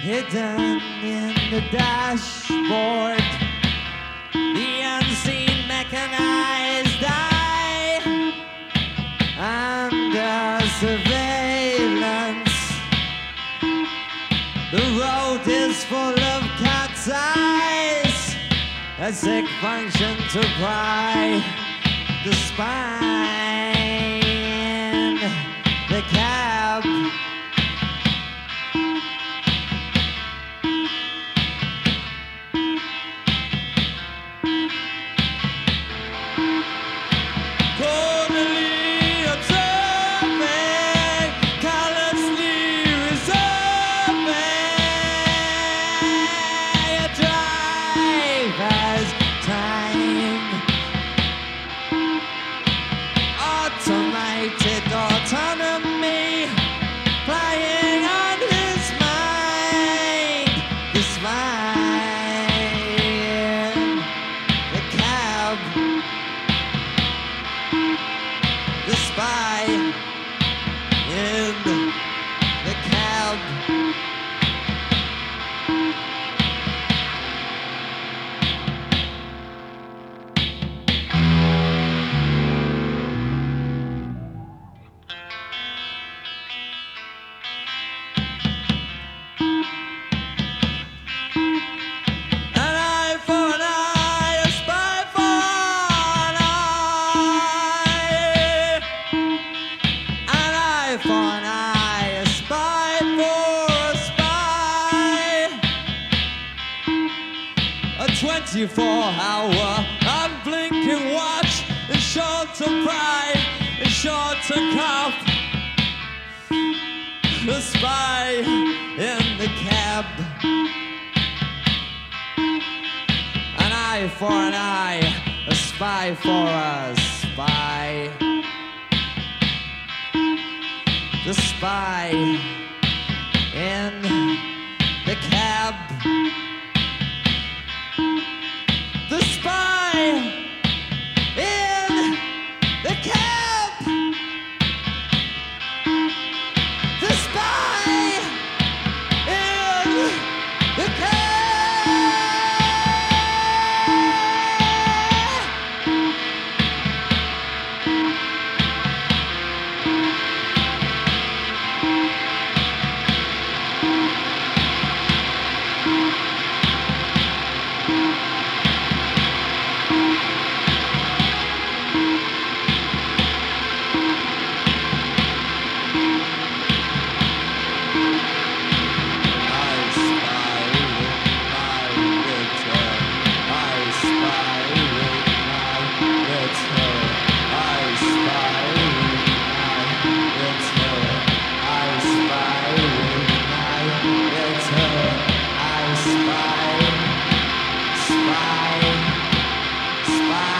hidden in the dashboard. The unseen mechanized eye under surveillance. The road is full of cat's eyes, a sick function to pry the spine, the spy 24 hour unblinking watch is sure to pry, is sure to cough. The spy in the cab. An eye for an eye, a spy for a spy. The spy in the cab. spy.